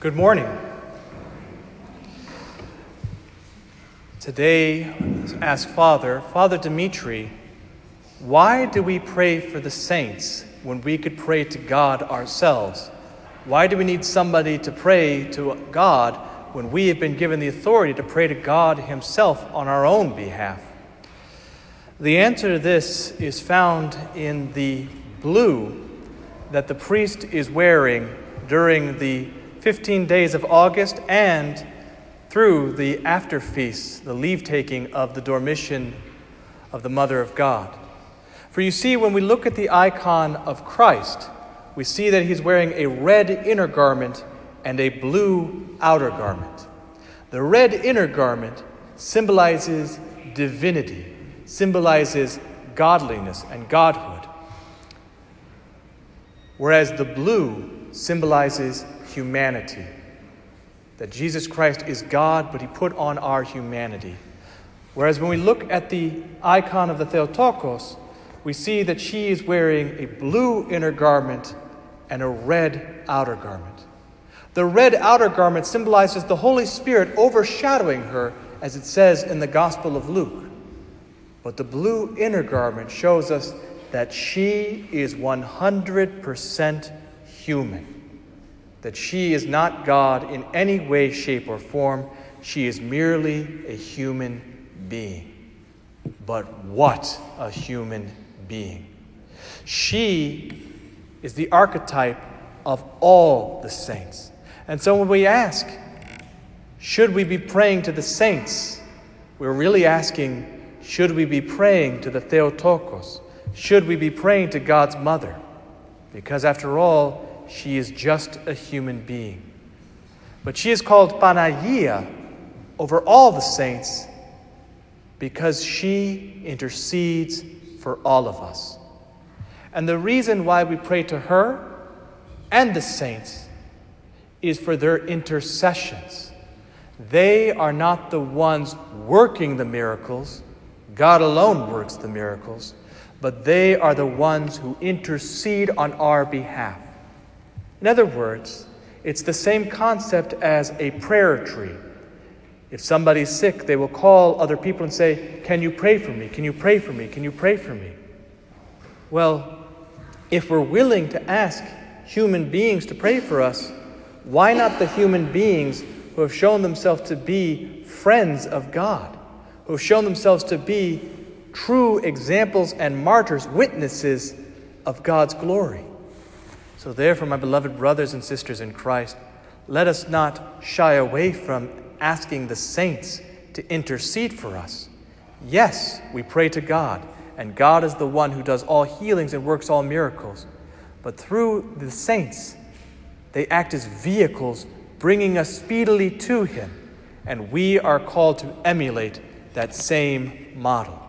Good morning. Today, ask Father, Father Dimitri, why do we pray for the saints when we could pray to God ourselves? Why do we need somebody to pray to God when we have been given the authority to pray to God Himself on our own behalf? The answer to this is found in the blue that the priest is wearing during the 15 days of August and through the after feast, the leave taking of the Dormition of the Mother of God. For you see, when we look at the icon of Christ, we see that he's wearing a red inner garment and a blue outer garment. The red inner garment symbolizes divinity, symbolizes godliness and godhood, whereas the blue symbolizes humanity. That Jesus Christ is God, but he put on our humanity. Whereas when we look at the icon of the Theotokos, we see that she is wearing a blue inner garment and a red outer garment. The red outer garment symbolizes the Holy Spirit overshadowing her, as it says in the Gospel of Luke. But the blue inner garment shows us that she is 100% human that she is not God in any way, shape, or form. She is merely a human being. But what a human being! She is the archetype of all the saints. And so when we ask, should we be praying to the saints? We're really asking, should we be praying to the Theotokos? Should we be praying to God's mother? Because after all, she is just a human being. But she is called Panagia over all the saints because she intercedes for all of us. And the reason why we pray to her and the saints is for their intercessions. They are not the ones working the miracles, God alone works the miracles, but they are the ones who intercede on our behalf. In other words, it's the same concept as a prayer tree. If somebody's sick, they will call other people and say, Can you pray for me? Can you pray for me? Can you pray for me? Well, if we're willing to ask human beings to pray for us, why not the human beings who have shown themselves to be friends of God, who have shown themselves to be true examples and martyrs, witnesses of God's glory? So, therefore, my beloved brothers and sisters in Christ, let us not shy away from asking the saints to intercede for us. Yes, we pray to God, and God is the one who does all healings and works all miracles. But through the saints, they act as vehicles bringing us speedily to Him, and we are called to emulate that same model.